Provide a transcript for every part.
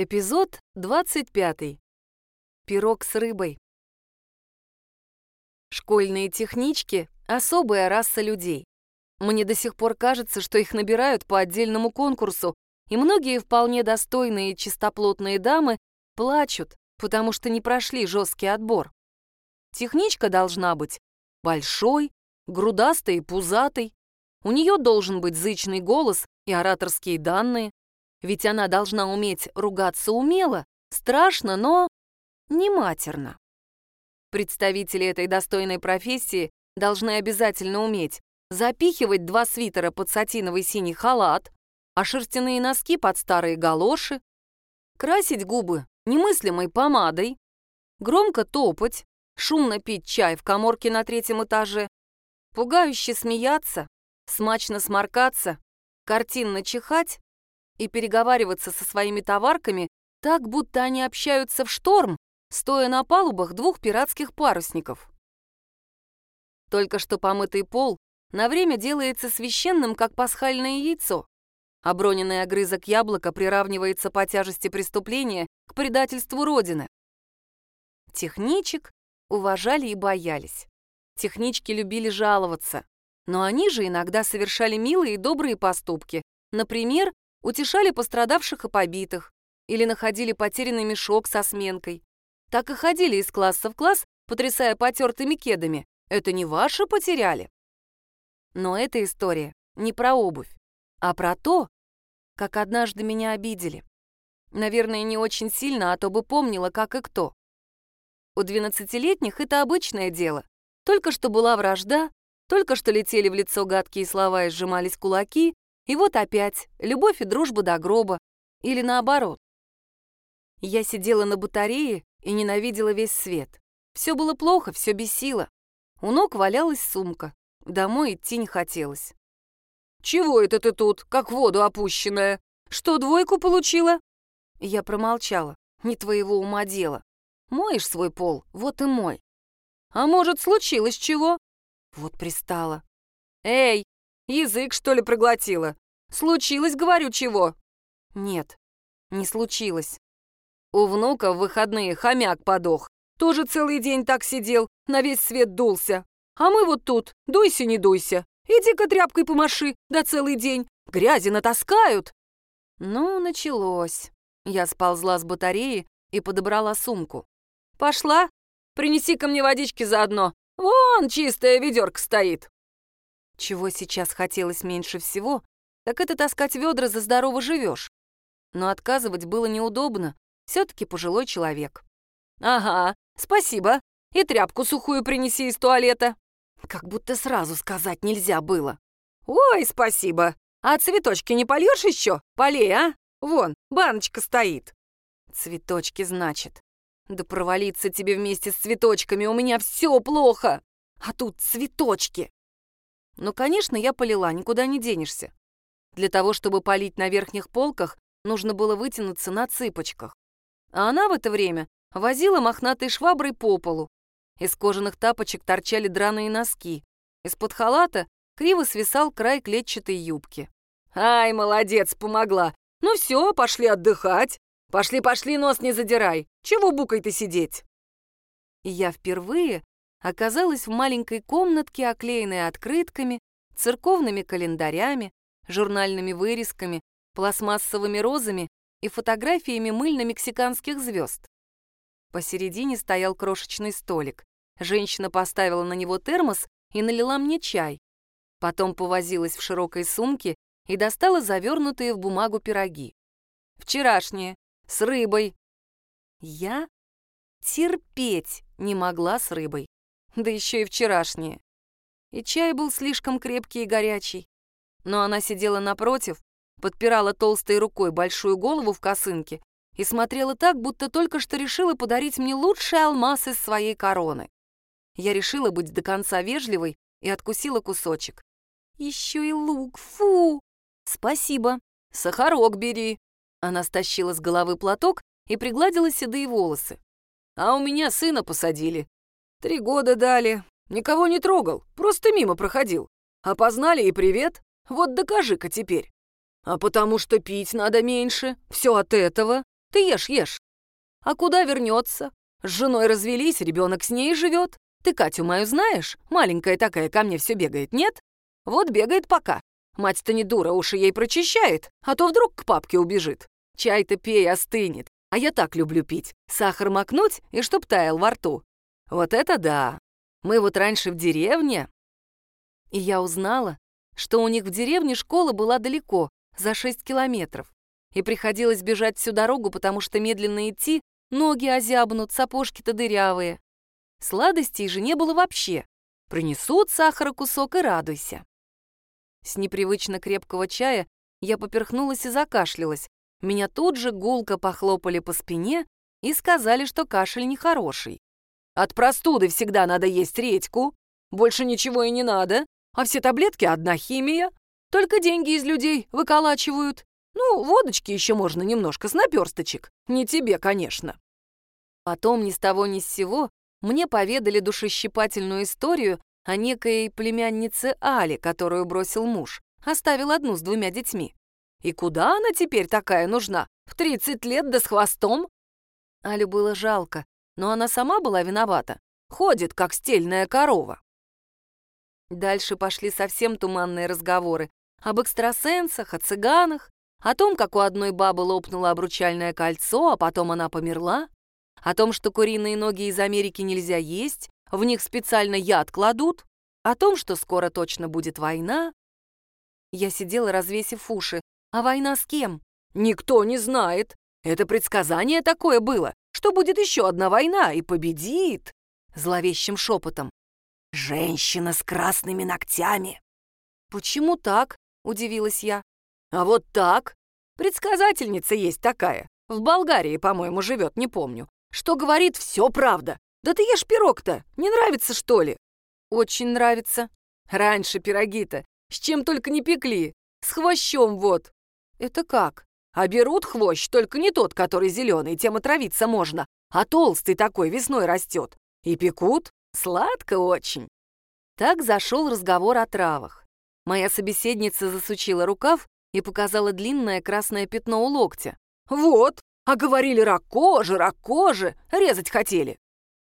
Эпизод 25. Пирог с рыбой. Школьные технички — особая раса людей. Мне до сих пор кажется, что их набирают по отдельному конкурсу, и многие вполне достойные чистоплотные дамы плачут, потому что не прошли жесткий отбор. Техничка должна быть большой, грудастой и пузатой. У нее должен быть зычный голос и ораторские данные. Ведь она должна уметь ругаться умело, страшно, но не матерно. Представители этой достойной профессии должны обязательно уметь запихивать два свитера под сатиновый синий халат, а шерстяные носки под старые галоши, красить губы немыслимой помадой, громко топать, шумно пить чай в коморке на третьем этаже, пугающе смеяться, смачно сморкаться, картинно чихать и переговариваться со своими товарками так, будто они общаются в шторм, стоя на палубах двух пиратских парусников. Только что помытый пол на время делается священным, как пасхальное яйцо. Оброненный огрызок яблока приравнивается по тяжести преступления к предательству Родины. Техничек уважали и боялись. Технички любили жаловаться. Но они же иногда совершали милые и добрые поступки. Например, утешали пострадавших и побитых, или находили потерянный мешок со сменкой. Так и ходили из класса в класс, потрясая потертыми кедами. Это не ваши потеряли. Но эта история не про обувь, а про то, как однажды меня обидели. Наверное, не очень сильно, а то бы помнила, как и кто. У двенадцатилетних это обычное дело. Только что была вражда, только что летели в лицо гадкие слова и сжимались кулаки, и вот опять любовь и дружба до гроба. Или наоборот. Я сидела на батарее и ненавидела весь свет. Все было плохо, все бесило. У ног валялась сумка. Домой идти не хотелось. «Чего это ты тут, как воду опущенная? Что, двойку получила?» Я промолчала. «Не твоего ума дело. Моешь свой пол, вот и мой». «А может, случилось чего?» Вот пристала. «Эй, Язык, что ли, проглотила? Случилось, говорю, чего?» «Нет, не случилось. У внука в выходные хомяк подох. Тоже целый день так сидел, на весь свет дулся. А мы вот тут, дуйся, не дуйся. Иди-ка тряпкой помаши, да целый день. Грязи натаскают». Ну, началось. Я сползла с батареи и подобрала сумку. «Пошла? Принеси ко мне водички заодно. Вон чистая ведерко стоит». Чего сейчас хотелось меньше всего, так это таскать ведра за здорово живешь. Но отказывать было неудобно, все-таки пожилой человек. «Ага, спасибо. И тряпку сухую принеси из туалета». Как будто сразу сказать нельзя было. «Ой, спасибо. А цветочки не польешь еще? Полей, а? Вон, баночка стоит». «Цветочки, значит. Да провалиться тебе вместе с цветочками, у меня все плохо. А тут цветочки. Но, конечно, я полила, никуда не денешься. Для того, чтобы полить на верхних полках, нужно было вытянуться на цыпочках. А она в это время возила мохнатой шваброй по полу. Из кожаных тапочек торчали драные носки. Из-под халата криво свисал край клетчатой юбки. «Ай, молодец, помогла! Ну все, пошли отдыхать! Пошли-пошли, нос не задирай! Чего букой ты сидеть?» И я впервые оказалась в маленькой комнатке, оклеенной открытками, церковными календарями, журнальными вырезками, пластмассовыми розами и фотографиями мыльно-мексиканских звезд. Посередине стоял крошечный столик. Женщина поставила на него термос и налила мне чай. Потом повозилась в широкой сумке и достала завернутые в бумагу пироги. Вчерашние, с рыбой. Я терпеть не могла с рыбой да еще и вчерашние. И чай был слишком крепкий и горячий. Но она сидела напротив, подпирала толстой рукой большую голову в косынке и смотрела так, будто только что решила подарить мне лучший алмаз из своей короны. Я решила быть до конца вежливой и откусила кусочек. Еще и лук, фу! Спасибо. Сахарок бери. Она стащила с головы платок и пригладила седые волосы. А у меня сына посадили. Три года дали. Никого не трогал, просто мимо проходил. Опознали и привет. Вот докажи-ка теперь. А потому что пить надо меньше. Все от этого. Ты ешь, ешь. А куда вернется? С женой развелись, ребенок с ней живет. Ты Катю мою знаешь? Маленькая такая ко мне все бегает, нет? Вот бегает пока. Мать-то не дура, уши ей прочищает, а то вдруг к папке убежит. Чай-то пей, остынет. А я так люблю пить. Сахар макнуть и чтоб таял во рту. Вот это да. Мы вот раньше в деревне. И я узнала, что у них в деревне школа была далеко, за 6 километров. И приходилось бежать всю дорогу, потому что медленно идти, ноги озябнут, сапожки-то дырявые. Сладостей же не было вообще. Принесут сахара кусок и радуйся. С непривычно крепкого чая я поперхнулась и закашлялась. Меня тут же гулко похлопали по спине и сказали, что кашель нехороший. От простуды всегда надо есть редьку, больше ничего и не надо, а все таблетки — одна химия. Только деньги из людей выколачивают. Ну, водочки еще можно немножко с наперсточек. Не тебе, конечно. Потом ни с того ни с сего мне поведали душещипательную историю о некой племяннице Али, которую бросил муж. Оставил одну с двумя детьми. И куда она теперь такая нужна? В 30 лет да с хвостом? Алю было жалко, но она сама была виновата. Ходит, как стельная корова. Дальше пошли совсем туманные разговоры об экстрасенсах, о цыганах, о том, как у одной бабы лопнуло обручальное кольцо, а потом она померла, о том, что куриные ноги из Америки нельзя есть, в них специально яд кладут, о том, что скоро точно будет война. Я сидела, развесив уши. А война с кем? Никто не знает. Это предсказание такое было, что будет еще одна война и победит. Зловещим шепотом. Женщина с красными ногтями. Почему так? Удивилась я. А вот так. Предсказательница есть такая. В Болгарии, по-моему, живет, не помню. Что говорит, все правда. Да ты ешь пирог-то, не нравится, что ли? Очень нравится. Раньше пироги-то с чем только не пекли. С хвощом вот. Это как? А берут хвощ, только не тот, который зеленый, тем отравиться можно, а толстый такой весной растет. И пекут. Сладко очень. Так зашел разговор о травах. Моя собеседница засучила рукав и показала длинное красное пятно у локтя. «Вот, а говорили рак кожи, резать хотели.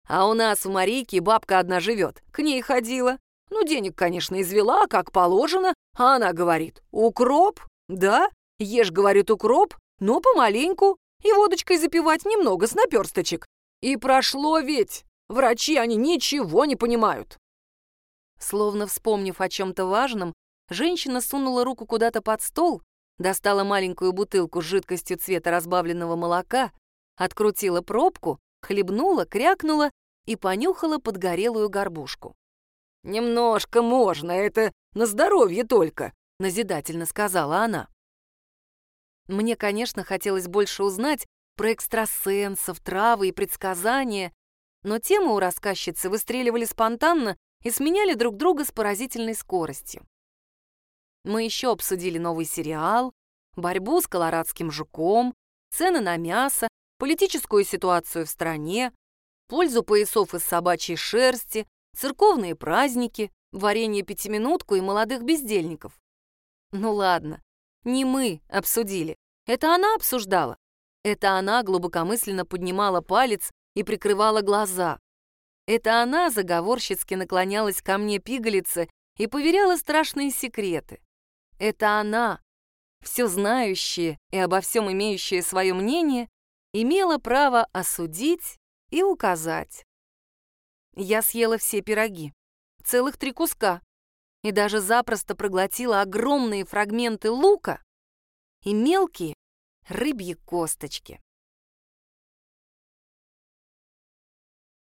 А у нас в Марийке бабка одна живет, к ней ходила. Ну, денег, конечно, извела, как положено, а она говорит, укроп, да, ешь, говорит, укроп, но помаленьку, и водочкой запивать немного с наперсточек. И прошло ведь, врачи, они ничего не понимают. Словно вспомнив о чем-то важном, женщина сунула руку куда-то под стол, достала маленькую бутылку с жидкостью цвета разбавленного молока, открутила пробку, хлебнула, крякнула и понюхала подгорелую горбушку. «Немножко можно, это на здоровье только», — назидательно сказала она. Мне, конечно, хотелось больше узнать про экстрасенсов, травы и предсказания, но темы у рассказчицы выстреливали спонтанно и сменяли друг друга с поразительной скоростью. Мы еще обсудили новый сериал, борьбу с колорадским жуком, цены на мясо, политическую ситуацию в стране, пользу поясов из собачьей шерсти, церковные праздники, варенье-пятиминутку и молодых бездельников. Ну ладно, не мы обсудили, это она обсуждала. Это она глубокомысленно поднимала палец и прикрывала глаза. Это она заговорщицки наклонялась ко мне пигалице и поверяла страшные секреты. Это она, все знающая и обо всем имеющая свое мнение, имела право осудить и указать. Я съела все пироги, целых три куска, и даже запросто проглотила огромные фрагменты лука и мелкие рыбьи косточки.